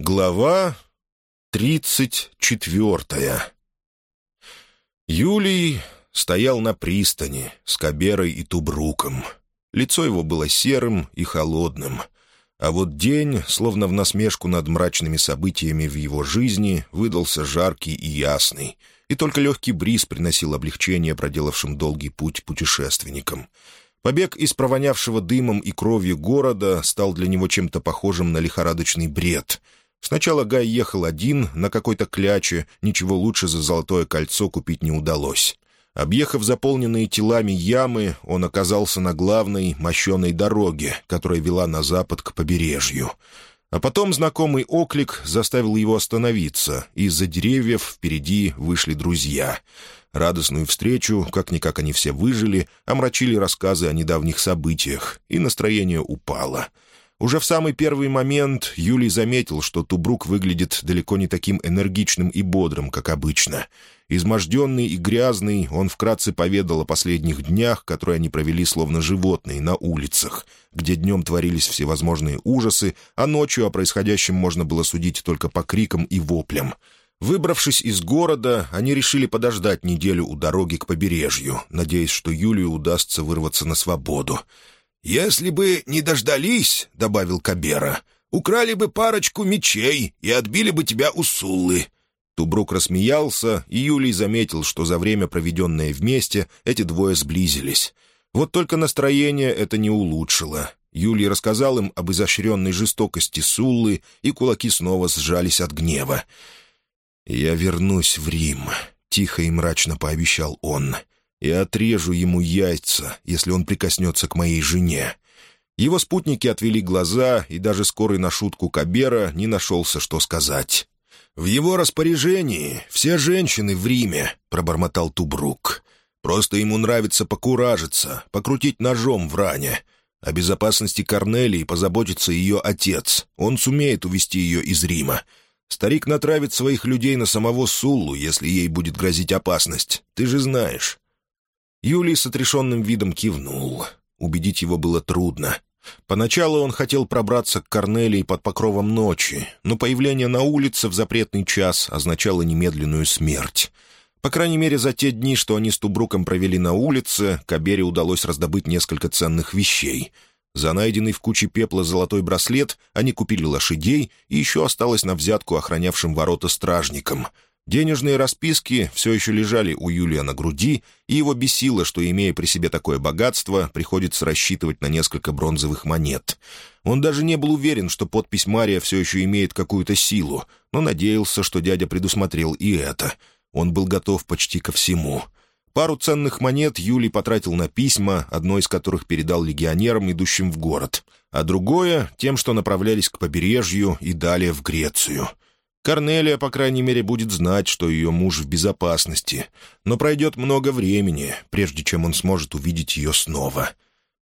Глава тридцать четвертая Юлий стоял на пристани с Каберой и Тубруком. Лицо его было серым и холодным, а вот день, словно в насмешку над мрачными событиями в его жизни, выдался жаркий и ясный, и только легкий бриз приносил облегчение проделавшим долгий путь путешественникам. Побег из провонявшего дымом и кровью города стал для него чем-то похожим на лихорадочный бред — Сначала Гай ехал один, на какой-то кляче, ничего лучше за золотое кольцо купить не удалось. Объехав заполненные телами ямы, он оказался на главной мощеной дороге, которая вела на запад к побережью. А потом знакомый оклик заставил его остановиться, и из-за деревьев впереди вышли друзья. Радостную встречу, как-никак они все выжили, омрачили рассказы о недавних событиях, и настроение упало — уже в самый первый момент Юлий заметил, что Тубрук выглядит далеко не таким энергичным и бодрым, как обычно. Изможденный и грязный, он вкратце поведал о последних днях, которые они провели словно животные на улицах, где днем творились всевозможные ужасы, а ночью о происходящем можно было судить только по крикам и воплям. Выбравшись из города, они решили подождать неделю у дороги к побережью, надеясь, что Юлию удастся вырваться на свободу. «Если бы не дождались, — добавил Кабера, — украли бы парочку мечей и отбили бы тебя у Суллы». Тубрук рассмеялся, и Юлий заметил, что за время, проведенное вместе, эти двое сблизились. Вот только настроение это не улучшило. Юлий рассказал им об изощренной жестокости Суллы, и кулаки снова сжались от гнева. «Я вернусь в Рим», — тихо и мрачно пообещал он и отрежу ему яйца, если он прикоснется к моей жене». Его спутники отвели глаза, и даже скорый на шутку Кабера не нашелся, что сказать. «В его распоряжении все женщины в Риме», — пробормотал Тубрук. «Просто ему нравится покуражиться, покрутить ножом в ране. О безопасности Корнелии позаботится ее отец. Он сумеет увести ее из Рима. Старик натравит своих людей на самого Суллу, если ей будет грозить опасность. Ты же знаешь. Юлий с отрешенным видом кивнул. Убедить его было трудно. Поначалу он хотел пробраться к Корнелии под покровом ночи, но появление на улице в запретный час означало немедленную смерть. По крайней мере, за те дни, что они с Тубруком провели на улице, Кабере удалось раздобыть несколько ценных вещей. За найденный в куче пепла золотой браслет они купили лошадей, и еще осталось на взятку охранявшим ворота стражникам — Денежные расписки все еще лежали у Юлия на груди, и его бесило, что, имея при себе такое богатство, приходится рассчитывать на несколько бронзовых монет. Он даже не был уверен, что подпись Мария все еще имеет какую-то силу, но надеялся, что дядя предусмотрел и это. Он был готов почти ко всему. Пару ценных монет Юлий потратил на письма, одно из которых передал легионерам, идущим в город, а другое — тем, что направлялись к побережью и далее в Грецию — Корнелия, по крайней мере, будет знать, что ее муж в безопасности, но пройдет много времени, прежде чем он сможет увидеть ее снова.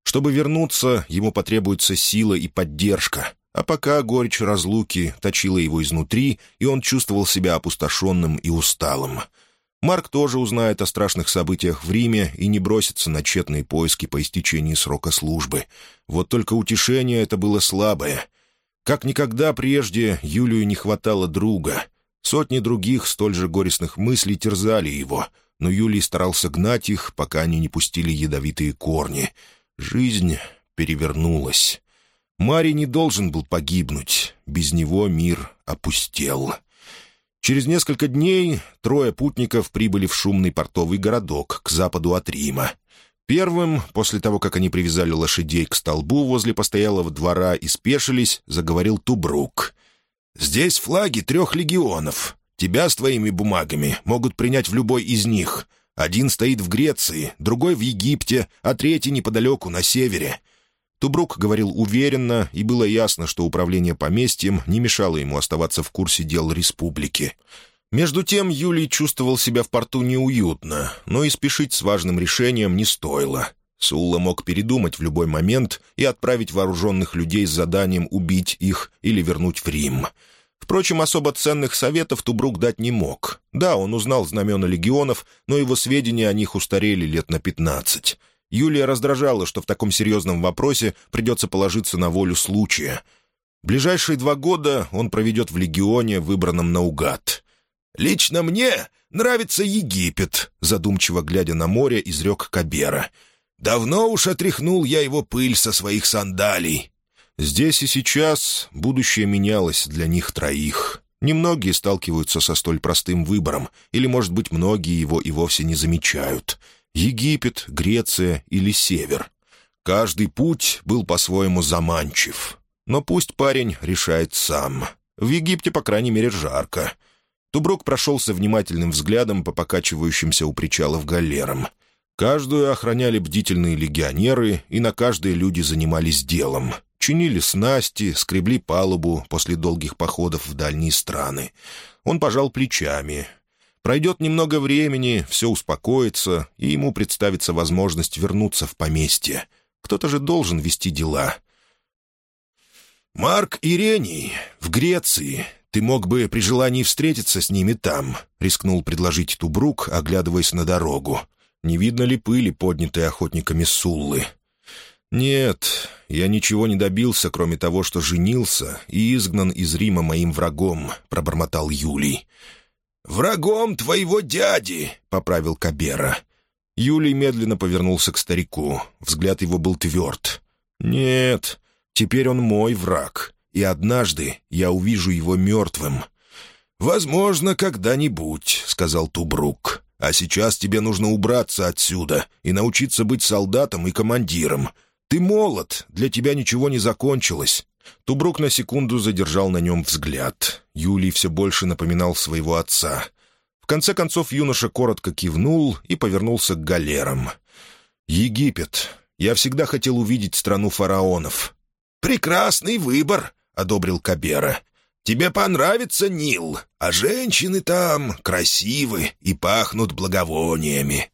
Чтобы вернуться, ему потребуется сила и поддержка, а пока горечь разлуки точила его изнутри, и он чувствовал себя опустошенным и усталым. Марк тоже узнает о страшных событиях в Риме и не бросится на тщетные поиски по истечении срока службы. Вот только утешение это было слабое — как никогда прежде Юлию не хватало друга. Сотни других столь же горестных мыслей терзали его, но Юлий старался гнать их, пока они не пустили ядовитые корни. Жизнь перевернулась. Мари не должен был погибнуть, без него мир опустел. Через несколько дней трое путников прибыли в шумный портовый городок к западу от Рима. Первым, после того, как они привязали лошадей к столбу возле постоялого двора и спешились, заговорил Тубрук. «Здесь флаги трех легионов. Тебя с твоими бумагами могут принять в любой из них. Один стоит в Греции, другой в Египте, а третий неподалеку, на севере». Тубрук говорил уверенно, и было ясно, что управление поместьем не мешало ему оставаться в курсе дел республики. Между тем Юлий чувствовал себя в порту неуютно, но и спешить с важным решением не стоило. Сулла мог передумать в любой момент и отправить вооруженных людей с заданием убить их или вернуть в Рим. Впрочем, особо ценных советов Тубрук дать не мог. Да, он узнал знамена легионов, но его сведения о них устарели лет на пятнадцать. Юлия раздражала, что в таком серьезном вопросе придется положиться на волю случая — Ближайшие два года он проведет в легионе, выбранном наугад. «Лично мне нравится Египет», — задумчиво глядя на море, изрек Кабера. «Давно уж отряхнул я его пыль со своих сандалий». Здесь и сейчас будущее менялось для них троих. Немногие сталкиваются со столь простым выбором, или, может быть, многие его и вовсе не замечают. Египет, Греция или Север. Каждый путь был по-своему заманчив. Но пусть парень решает сам. В Египте, по крайней мере, жарко. Тубрук прошелся внимательным взглядом по покачивающимся у причалов галерам. Каждую охраняли бдительные легионеры, и на каждой люди занимались делом. Чинили снасти, скребли палубу после долгих походов в дальние страны. Он пожал плечами. Пройдет немного времени, все успокоится, и ему представится возможность вернуться в поместье. Кто-то же должен вести дела. «Марк Ирений в Греции. Ты мог бы при желании встретиться с ними там», — рискнул предложить Тубрук, оглядываясь на дорогу. «Не видно ли пыли, поднятой охотниками Суллы?» «Нет, я ничего не добился, кроме того, что женился и изгнан из Рима моим врагом», — пробормотал Юлий. «Врагом твоего дяди», — поправил Кабера. Юлий медленно повернулся к старику. Взгляд его был тверд. «Нет, Теперь он мой враг, и однажды я увижу его мертвым». «Возможно, когда-нибудь», — сказал Тубрук. «А сейчас тебе нужно убраться отсюда и научиться быть солдатом и командиром. Ты молод, для тебя ничего не закончилось». Тубрук на секунду задержал на нем взгляд. Юлий все больше напоминал своего отца. В конце концов юноша коротко кивнул и повернулся к галерам. «Египет. Я всегда хотел увидеть страну фараонов. «Прекрасный выбор», — одобрил Кабера. «Тебе понравится Нил, а женщины там красивы и пахнут благовониями».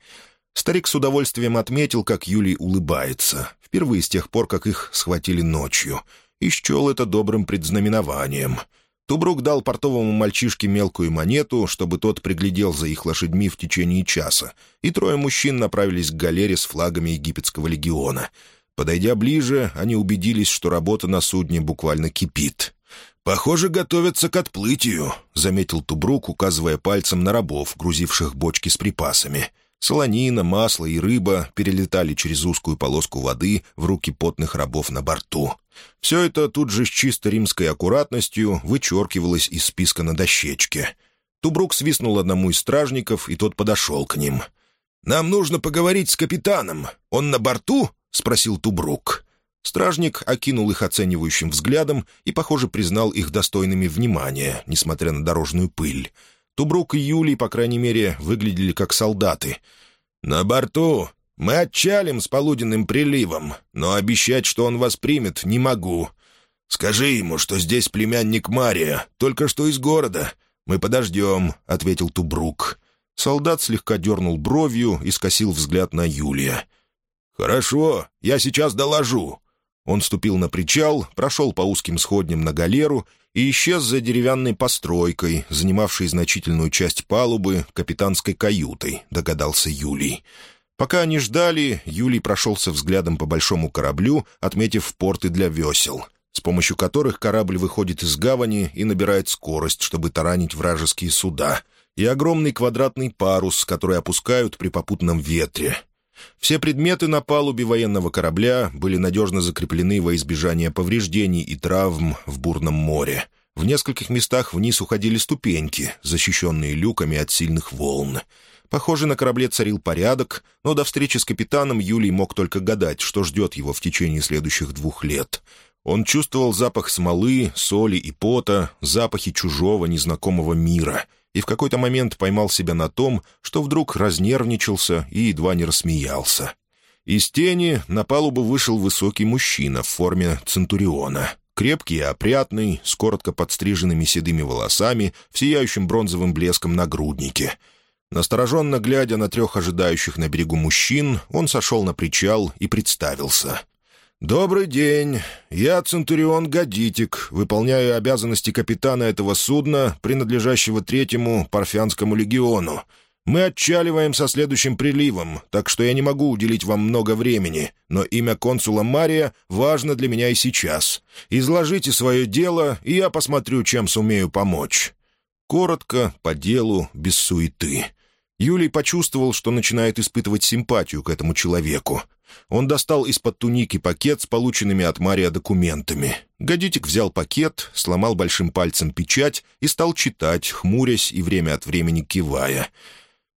Старик с удовольствием отметил, как Юлий улыбается, впервые с тех пор, как их схватили ночью, и счел это добрым предзнаменованием. Тубрук дал портовому мальчишке мелкую монету, чтобы тот приглядел за их лошадьми в течение часа, и трое мужчин направились к галере с флагами египетского легиона — Подойдя ближе, они убедились, что работа на судне буквально кипит. «Похоже, готовятся к отплытию», — заметил Тубрук, указывая пальцем на рабов, грузивших бочки с припасами. Солонина, масло и рыба перелетали через узкую полоску воды в руки потных рабов на борту. Все это тут же с чисто римской аккуратностью вычеркивалось из списка на дощечке. Тубрук свистнул одному из стражников, и тот подошел к ним. «Нам нужно поговорить с капитаном. Он на борту?» — спросил Тубрук. Стражник окинул их оценивающим взглядом и, похоже, признал их достойными внимания, несмотря на дорожную пыль. Тубрук и Юлий, по крайней мере, выглядели как солдаты. «На борту мы отчалим с полуденным приливом, но обещать, что он вас примет, не могу. Скажи ему, что здесь племянник Мария, только что из города. Мы подождем», — ответил Тубрук. Солдат слегка дернул бровью и скосил взгляд на Юлия. «Хорошо, я сейчас доложу». Он ступил на причал, прошел по узким сходням на галеру и исчез за деревянной постройкой, занимавшей значительную часть палубы, капитанской каютой, догадался Юлий. Пока они ждали, Юлий прошелся взглядом по большому кораблю, отметив порты для весел, с помощью которых корабль выходит из гавани и набирает скорость, чтобы таранить вражеские суда, и огромный квадратный парус, который опускают при попутном ветре, все предметы на палубе военного корабля были надежно закреплены во избежание повреждений и травм в бурном море. В нескольких местах вниз уходили ступеньки, защищенные люками от сильных волн. Похоже, на корабле царил порядок, но до встречи с капитаном Юлий мог только гадать, что ждет его в течение следующих двух лет. Он чувствовал запах смолы, соли и пота, запахи чужого незнакомого мира — и в какой-то момент поймал себя на том, что вдруг разнервничался и едва не рассмеялся. Из тени на палубу вышел высокий мужчина в форме центуриона. Крепкий и опрятный, с коротко подстриженными седыми волосами, в сияющем бронзовым блеском на груднике. Настороженно глядя на трех ожидающих на берегу мужчин, он сошел на причал и представился — «Добрый день. Я Центурион Гадитик, выполняю обязанности капитана этого судна, принадлежащего третьему Парфянскому легиону. Мы отчаливаем со следующим приливом, так что я не могу уделить вам много времени, но имя консула Мария важно для меня и сейчас. Изложите свое дело, и я посмотрю, чем сумею помочь». Коротко, по делу, без суеты. Юлий почувствовал, что начинает испытывать симпатию к этому человеку. Он достал из-под туники пакет с полученными от Мария документами. Годитик взял пакет, сломал большим пальцем печать и стал читать, хмурясь и время от времени кивая.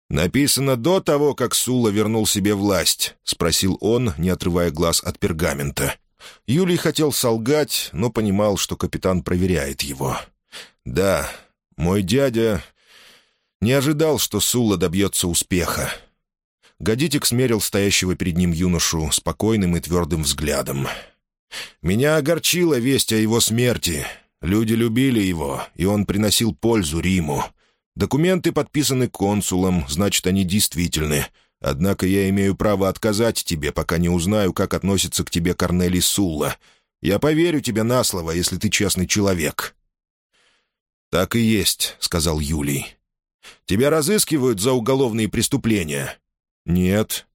«Написано до того, как Сула вернул себе власть», — спросил он, не отрывая глаз от пергамента. Юлий хотел солгать, но понимал, что капитан проверяет его. «Да, мой дядя не ожидал, что Сула добьется успеха. Годитик смерил стоящего перед ним юношу спокойным и твердым взглядом. «Меня огорчила весть о его смерти. Люди любили его, и он приносил пользу Риму. Документы подписаны консулом, значит, они действительны. Однако я имею право отказать тебе, пока не узнаю, как относится к тебе Корнелий Сулла. Я поверю тебе на слово, если ты честный человек». «Так и есть», — сказал Юлий. «Тебя разыскивают за уголовные преступления?» «Нет».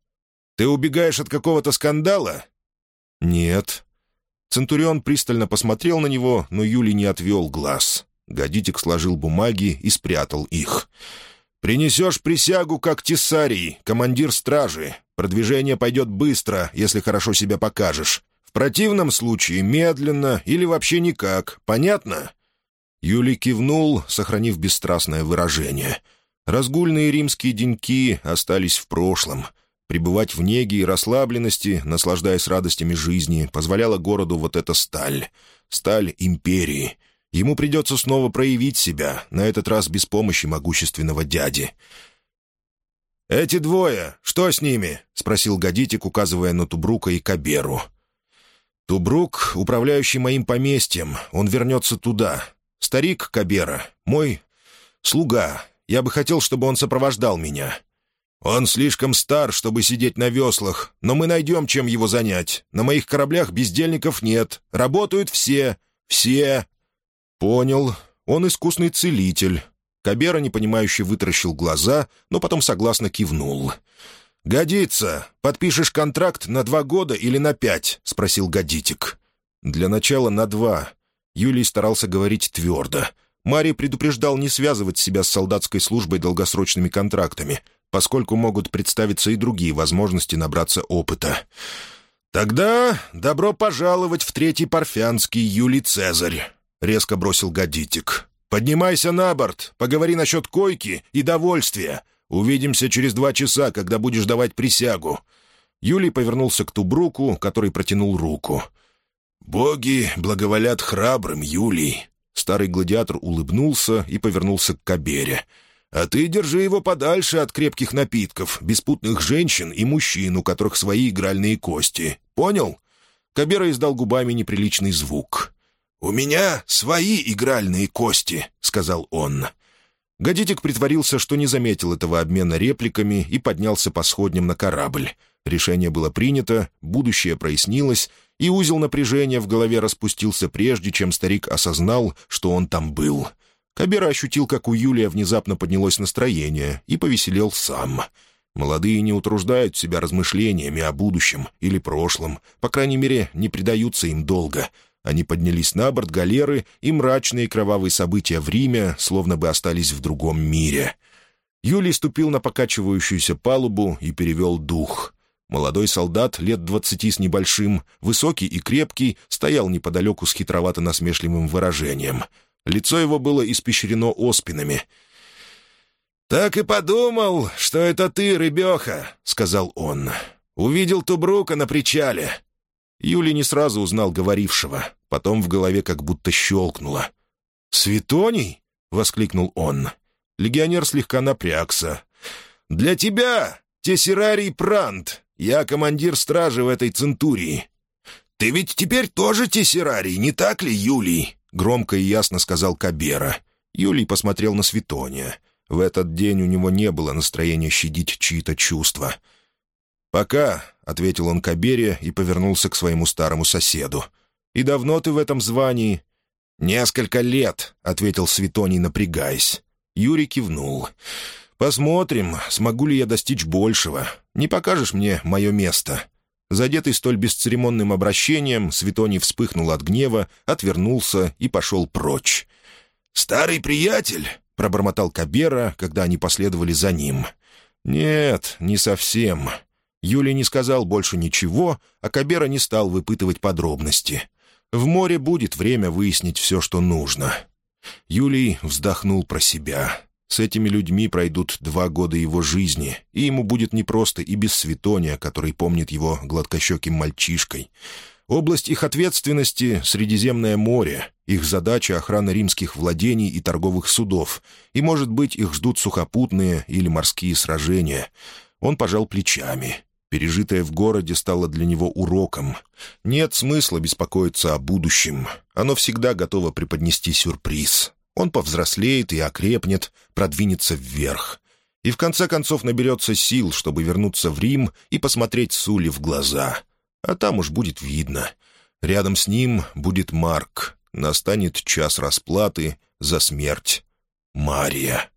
«Ты убегаешь от какого-то скандала?» «Нет». Центурион пристально посмотрел на него, но Юлий не отвел глаз. Годитик сложил бумаги и спрятал их. «Принесешь присягу, как Тесарий, командир стражи. Продвижение пойдет быстро, если хорошо себя покажешь. В противном случае медленно или вообще никак. Понятно?» Юлий кивнул, сохранив бесстрастное выражение — Разгульные римские деньки остались в прошлом. Пребывать в неге и расслабленности, наслаждаясь радостями жизни, позволяла городу вот эта сталь. Сталь империи. Ему придется снова проявить себя, на этот раз без помощи могущественного дяди. «Эти двое, что с ними?» — спросил Годитик, указывая на Тубрука и Каберу. «Тубрук, управляющий моим поместьем, он вернется туда. Старик Кабера, мой слуга, я бы хотел, чтобы он сопровождал меня. Он слишком стар, чтобы сидеть на веслах, но мы найдем, чем его занять. На моих кораблях бездельников нет. Работают все. Все. Понял. Он искусный целитель. Кабера, непонимающе, вытаращил глаза, но потом согласно кивнул. «Годится. Подпишешь контракт на два года или на пять?» — спросил Годитик. «Для начала на два». Юлий старался говорить твердо. Мари предупреждал не связывать себя с солдатской службой долгосрочными контрактами, поскольку могут представиться и другие возможности набраться опыта. «Тогда добро пожаловать в Третий Парфянский, Юлий Цезарь», — резко бросил Годитик. «Поднимайся на борт, поговори насчет койки и довольствия. Увидимся через два часа, когда будешь давать присягу». Юлий повернулся к Тубруку, который протянул руку. «Боги благоволят храбрым, Юлий. Старый гладиатор улыбнулся и повернулся к Кабере. «А ты держи его подальше от крепких напитков, беспутных женщин и мужчин, у которых свои игральные кости. Понял?» Кабера издал губами неприличный звук. «У меня свои игральные кости», — сказал он. Годитик притворился, что не заметил этого обмена репликами и поднялся по сходням на корабль. Решение было принято, будущее прояснилось, и узел напряжения в голове распустился прежде, чем старик осознал, что он там был. Кабера ощутил, как у Юлия внезапно поднялось настроение, и повеселел сам. Молодые не утруждают себя размышлениями о будущем или прошлом, по крайней мере, не предаются им долго. Они поднялись на борт галеры, и мрачные кровавые события в Риме словно бы остались в другом мире. Юлий ступил на покачивающуюся палубу и перевел дух — Молодой солдат, лет двадцати с небольшим, высокий и крепкий, стоял неподалеку с хитровато-насмешливым выражением. Лицо его было испещрено оспинами. «Так и подумал, что это ты, рыбеха», — сказал он. «Увидел Тубрука на причале». Юлий не сразу узнал говорившего. Потом в голове как будто щелкнуло. «Светоний?» — воскликнул он. Легионер слегка напрягся. «Для тебя, Тесерарий Прант, я командир стражи в этой центурии». «Ты ведь теперь тоже тессерарий, не так ли, Юлий?» — громко и ясно сказал Кабера. Юлий посмотрел на Светония. В этот день у него не было настроения щадить чьи-то чувства. «Пока», — ответил он Кабере и повернулся к своему старому соседу. «И давно ты в этом звании?» «Несколько лет», — ответил Светоний, напрягаясь. Юрий кивнул. Посмотрим, смогу ли я достичь большего. Не покажешь мне мое место». Задетый столь бесцеремонным обращением, Светоний вспыхнул от гнева, отвернулся и пошел прочь. «Старый приятель?» — пробормотал Кабера, когда они последовали за ним. «Нет, не совсем». Юлий не сказал больше ничего, а Кабера не стал выпытывать подробности. В море будет время выяснить все, что нужно. Юлий вздохнул про себя. С этими людьми пройдут два года его жизни, и ему будет непросто и без Светония, который помнит его гладкощеким мальчишкой. Область их ответственности — Средиземное море, их задача — охрана римских владений и торговых судов, и, может быть, их ждут сухопутные или морские сражения. Он пожал плечами. Пережитое в городе стало для него уроком. Нет смысла беспокоиться о будущем. Оно всегда готово преподнести сюрприз. Он повзрослеет и окрепнет, продвинется вверх. И в конце концов наберется сил, чтобы вернуться в Рим и посмотреть Сули в глаза. А там уж будет видно. Рядом с ним будет Марк. Настанет час расплаты за смерть Мария.